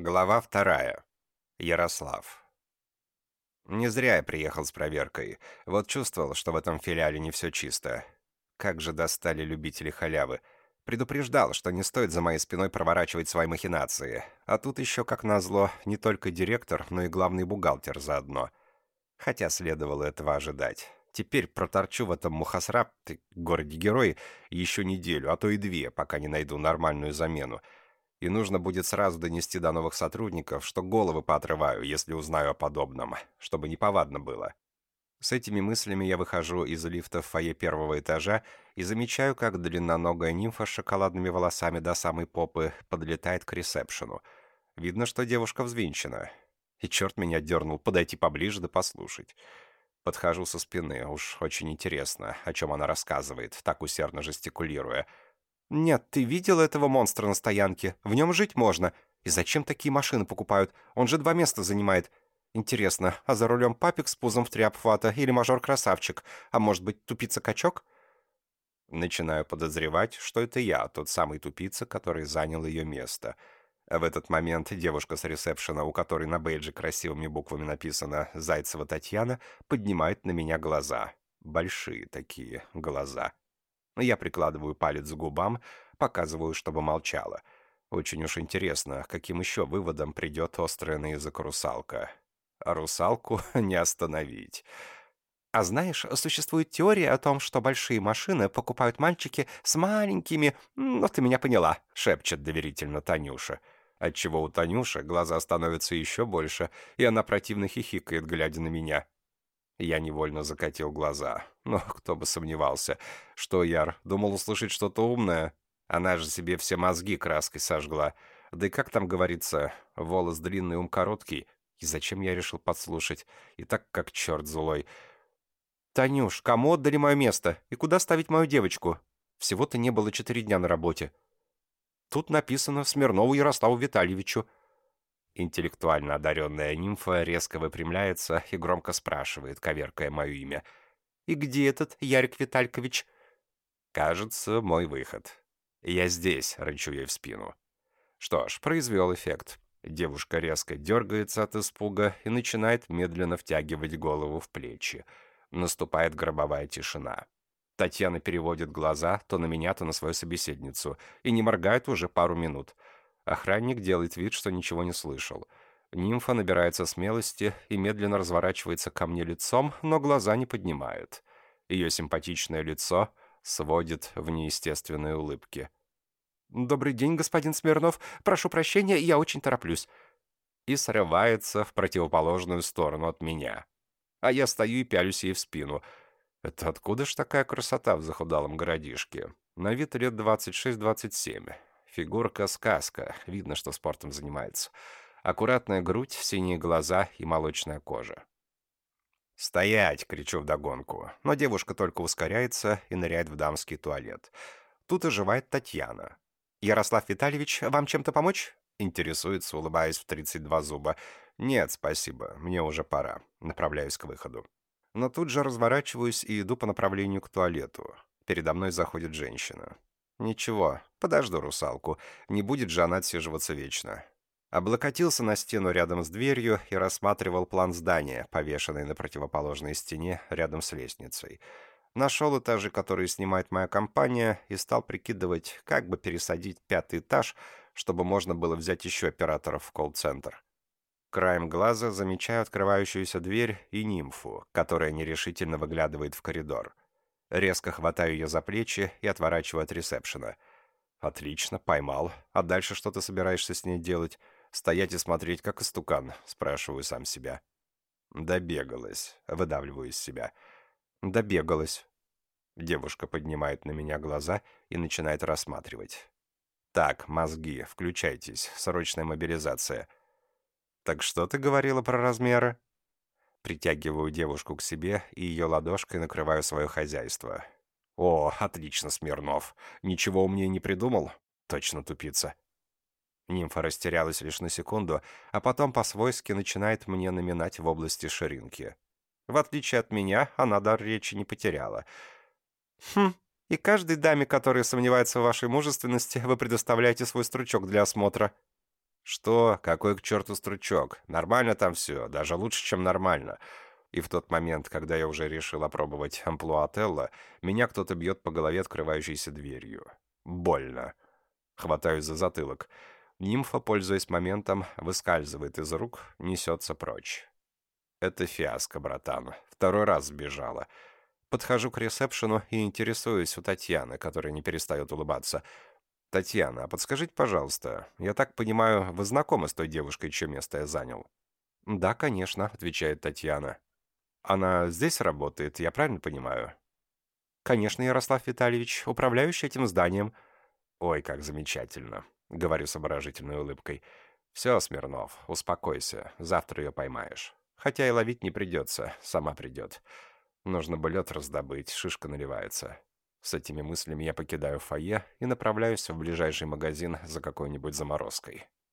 Глава вторая. Ярослав. Не зря я приехал с проверкой. Вот чувствовал, что в этом филиале не все чисто. Как же достали любители халявы. Предупреждал, что не стоит за моей спиной проворачивать свои махинации. А тут еще, как назло, не только директор, но и главный бухгалтер заодно. Хотя следовало этого ожидать. Теперь проторчу в этом Мухасраб, городе-герой, еще неделю, а то и две, пока не найду нормальную замену и нужно будет сразу донести до новых сотрудников, что головы поотрываю, если узнаю о подобном, чтобы неповадно было. С этими мыслями я выхожу из лифта в фойе первого этажа и замечаю, как длинноногая нимфа с шоколадными волосами до самой попы подлетает к ресепшену. Видно, что девушка взвинчена. И черт меня дернул подойти поближе да послушать. Подхожу со спины, уж очень интересно, о чем она рассказывает, так усердно жестикулируя — «Нет, ты видел этого монстра на стоянке? В нем жить можно. И зачем такие машины покупают? Он же два места занимает. Интересно, а за рулем папик с пузом в три обхвата или мажор-красавчик? А может быть, тупица-качок?» Начинаю подозревать, что это я, тот самый тупица, который занял ее место. В этот момент девушка с ресепшена, у которой на бейджи красивыми буквами написано «Зайцева Татьяна», поднимает на меня глаза. Большие такие глаза. Я прикладываю палец к губам, показываю, чтобы молчала. Очень уж интересно, каким еще выводом придет острая на язык русалка. Русалку не остановить. А знаешь, существует теория о том, что большие машины покупают мальчики с маленькими... Ну, ты меня поняла, шепчет доверительно Танюша. Отчего у Танюши глаза становятся еще больше, и она противно хихикает, глядя на меня. Я невольно закатил глаза. Но кто бы сомневался. Что, Яр, думал услышать что-то умное? Она же себе все мозги краской сожгла. Да и как там говорится, волос длинный, ум короткий. И зачем я решил подслушать? И так как черт злой. «Танюш, кому отдали мое место? И куда ставить мою девочку? Всего-то не было четыре дня на работе». Тут написано Смирнову Ярославу Витальевичу. Интеллектуально одаренная нимфа резко выпрямляется и громко спрашивает, коверкая мое имя. «И где этот Ярик Виталькович?» «Кажется, мой выход». «Я здесь», — рычу ей в спину. Что ж, произвел эффект. Девушка резко дергается от испуга и начинает медленно втягивать голову в плечи. Наступает гробовая тишина. Татьяна переводит глаза то на меня, то на свою собеседницу и не моргает уже пару минут — Охранник делает вид, что ничего не слышал. Нимфа набирается смелости и медленно разворачивается ко мне лицом, но глаза не поднимает. Ее симпатичное лицо сводит в неестественные улыбки. «Добрый день, господин Смирнов. Прошу прощения, я очень тороплюсь». И срывается в противоположную сторону от меня. А я стою и пялюсь ей в спину. Это откуда ж такая красота в захудалом городишке? На вид лет 26-27. Фигурка-сказка, видно, что спортом занимается. Аккуратная грудь, синие глаза и молочная кожа. «Стоять!» — кричу вдогонку, но девушка только ускоряется и ныряет в дамский туалет. Тут оживает Татьяна. «Ярослав Витальевич, вам чем-то помочь?» Интересуется, улыбаясь в 32 зуба. «Нет, спасибо, мне уже пора. Направляюсь к выходу». Но тут же разворачиваюсь и иду по направлению к туалету. Передо мной заходит женщина. Ничего, подожду русалку. Не будет же она отсиживаться вечно. Облокотился на стену рядом с дверью и рассматривал план здания, повешенный на противоположной стене рядом с лестницей. Нашел этажи, которые снимает моя компания, и стал прикидывать, как бы пересадить пятый этаж, чтобы можно было взять еще операторов в колл-центр. Краем глаза замечаю открывающуюся дверь и нимфу, которая нерешительно выглядывает в коридор. Резко хватаю ее за плечи и отворачиваю от ресепшена. «Отлично, поймал. А дальше что ты собираешься с ней делать? Стоять и смотреть, как истукан?» — спрашиваю сам себя. «Добегалась», — выдавливаю из себя. «Добегалась». Девушка поднимает на меня глаза и начинает рассматривать. «Так, мозги, включайтесь. Срочная мобилизация». «Так что ты говорила про размеры?» Притягиваю девушку к себе и ее ладошкой накрываю свое хозяйство. «О, отлично, Смирнов. Ничего умнее не придумал? Точно тупица». Нимфа растерялась лишь на секунду, а потом по-свойски начинает мне наминать в области ширинки. В отличие от меня, она дар речи не потеряла. «Хм, и каждой даме, которая сомневается в вашей мужественности, вы предоставляете свой стручок для осмотра». «Что? Какой к черту стручок? Нормально там все, даже лучше, чем нормально». И в тот момент, когда я уже решил опробовать амплуа Телла, меня кто-то бьет по голове открывающейся дверью. Больно. Хватаюсь за затылок. Нимфа, пользуясь моментом, выскальзывает из рук, несется прочь. Это фиаско, братан. Второй раз сбежала. Подхожу к ресепшену и интересуюсь у Татьяны, которая не перестает улыбаться. «Татьяна, а подскажите, пожалуйста, я так понимаю, вы знакомы с той девушкой, чье место я занял?» «Да, конечно», — отвечает Татьяна. «Она здесь работает, я правильно понимаю?» «Конечно, Ярослав Витальевич, управляющий этим зданием». «Ой, как замечательно», — говорю с обворожительной улыбкой. «Все, Смирнов, успокойся, завтра ее поймаешь. Хотя и ловить не придется, сама придет. Нужно бы лед раздобыть, шишка наливается». С этими мыслями я покидаю фойе и направляюсь в ближайший магазин за какой-нибудь заморозкой.